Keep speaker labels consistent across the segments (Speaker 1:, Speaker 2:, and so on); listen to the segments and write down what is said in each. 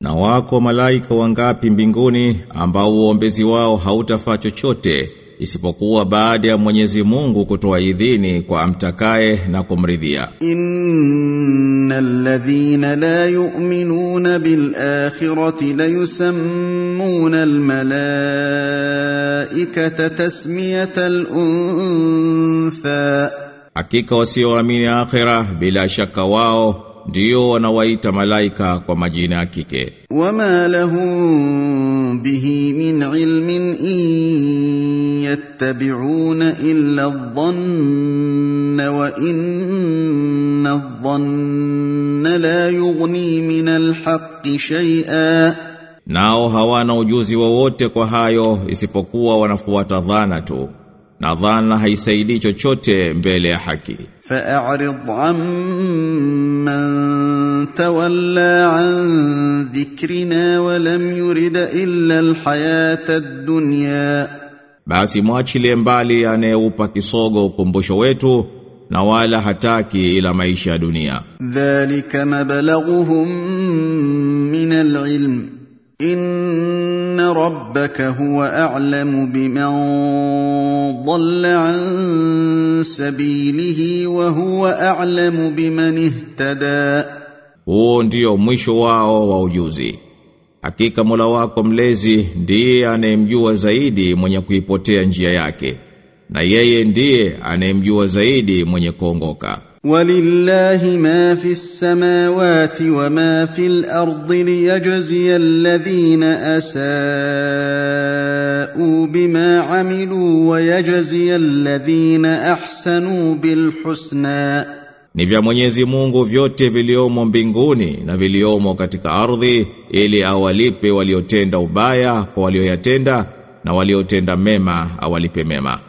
Speaker 1: Na wako malaika wangapi mbinguni ambao uombezi wao hautafaa chochote isipokuwa baada ya Mwenyezi Mungu kutoa idhini kwa amtakaye na kumridhia.
Speaker 2: Innal ladhina la yu'minuna bil akhirati la yusammuna al malaikata tasmiyatal untha,
Speaker 1: hakika wasioamini akhira bila shaka wao ndio wanawaita malaika kwa majina ya kike.
Speaker 2: Wama lahum bihi min ilmin in yattabi'una illa adh-dhanna wa inna adh-dhanna la yughni min al-haqqi shay'a.
Speaker 1: Nao hawana ujuzi wowote kwa hayo isipokuwa wanafuata dhana tu na dhana haisaidii chochote mbele ya haki.
Speaker 2: Fa'rid amman tawalla an dhikrina wa lam yurid illa alhayata ad-dunya,
Speaker 1: basi mwachilie mbali anayeupa kisogo ukumbusho wetu na wala hataki ila maisha ya dunia.
Speaker 2: Dhalika mablaghuhum min alilm ان ربك هو اعلم بمن ضل عن سبيله وهو اعلم بمن اهتدى
Speaker 1: Huo ndio mwisho wao wa ujuzi. Hakika Mola wako mlezi ndiye anayemjua zaidi mwenye kuipotea njia yake. Na yeye ndiye anayemjua zaidi mwenye kuongoka.
Speaker 2: ولله ما في السماوات وما في الارض ليجزي الذين اساءوا بما عملوا ويجزي الذين احسنوا بالحسنى
Speaker 1: Ni vya Mwenyezi Mungu vyote viliomo mbinguni na viliomo katika ardhi ili awalipe waliotenda ubaya kwa walioyatenda na waliotenda mema awalipe mema.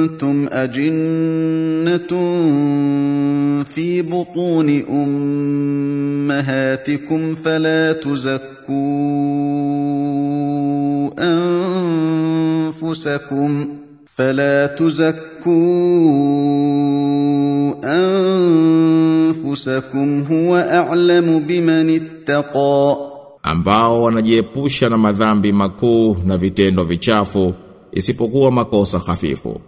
Speaker 2: انتم اجنه في بطون امهاتكم فلا تزكوا انفسكم فلا تزكوا انفسكم هو اعلم بمن اتقى
Speaker 1: ambao wanajiepusha na madhambi makuu na vitendo vichafu isipokuwa makosa hafifu.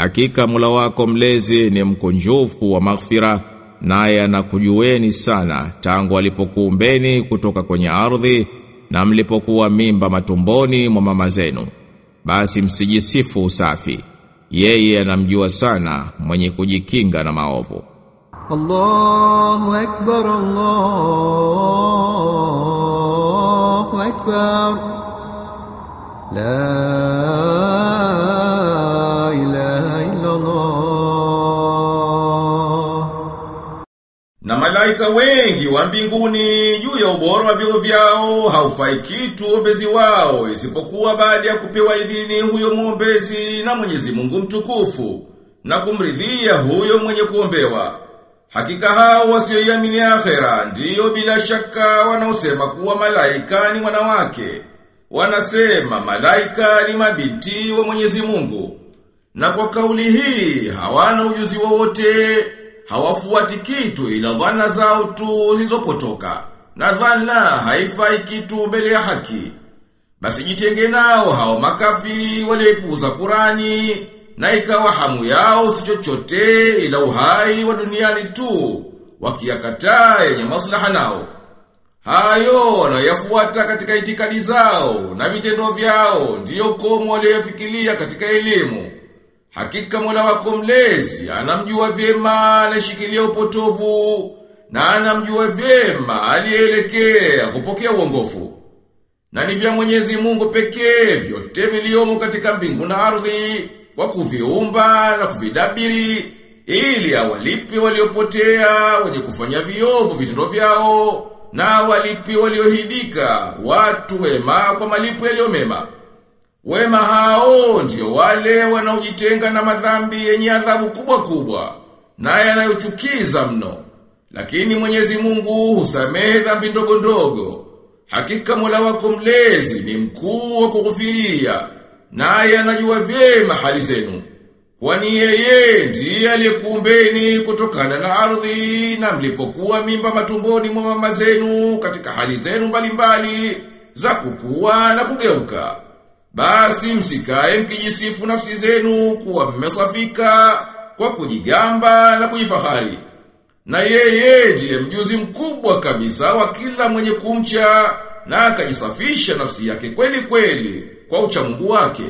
Speaker 1: Hakika mula wako mlezi ni mkunjufu wa maghfira naye anakujueni sana tangu alipokuumbeni kutoka kwenye ardhi na mlipokuwa mimba matumboni mwa mama zenu. Basi msijisifu usafi. Yeye anamjua sana mwenye kujikinga na maovu.
Speaker 3: Allahu akbar Allahu akbar
Speaker 4: La malaika wengi wa mbinguni juu ya ubora wa vyo vyao haufai kitu ombezi wao isipokuwa baada ya kupewa idhini huyo muombezi na Mwenyezi Mungu mtukufu na kumridhia huyo mwenye kuombewa. Hakika hao wasioiamini akhera ndiyo bila shaka wanaosema kuwa malaika ni wanawake. Wanasema malaika ni mabinti wa Mwenyezi Mungu. Na kwa kauli hii hawana ujuzi wowote, hawafuati kitu ila dhana zao tu zilizopotoka. Na dhana haifai kitu mbele ya haki. Basi jitenge nao hao makafiri waliopuuza Qurani na ikawa hamu yao si chochote ila uhai wa duniani tu wakiyakataa yenye maslaha nao. Hayo wanayafuata katika itikadi zao na vitendo vyao ndiyo komo waliofikiria katika elimu. Hakika Mola wako mlezi anamjua vyema anashikilia upotovu na anamjua vyema aliyeelekea kupokea uongofu. Na ni vya Mwenyezi Mungu pekee vyote viliomo katika mbingu na ardhi kwa kuviumba na kuvidabiri ili awalipe waliopotea wenye kufanya viovu vitendo vyao na awalipi waliohidika watu wema kwa malipo yaliyo mema. Wema hao ndio wale wanaojitenga na madhambi yenye adhabu kubwa kubwa na yanayochukiza mno. Lakini Mwenyezi Mungu husamehe dhambi ndogo ndogo. Hakika Mola wako mlezi ni mkuu wa kughufiria, naye anajua vyema hali zenu. Kwani yeye ndiye aliyekuumbeni kutokana na ardhi na mlipokuwa mimba matumboni mwa mama zenu katika hali zenu mbalimbali za kukua na kugeuka. Basi msikae mkijisifu nafsi zenu kuwa mmesafika kwa kujigamba na kujifahari. Na yeye ndiye mjuzi mkubwa kabisa wa kila mwenye kumcha na akajisafisha nafsi yake kweli kweli kwa uchamungu wake.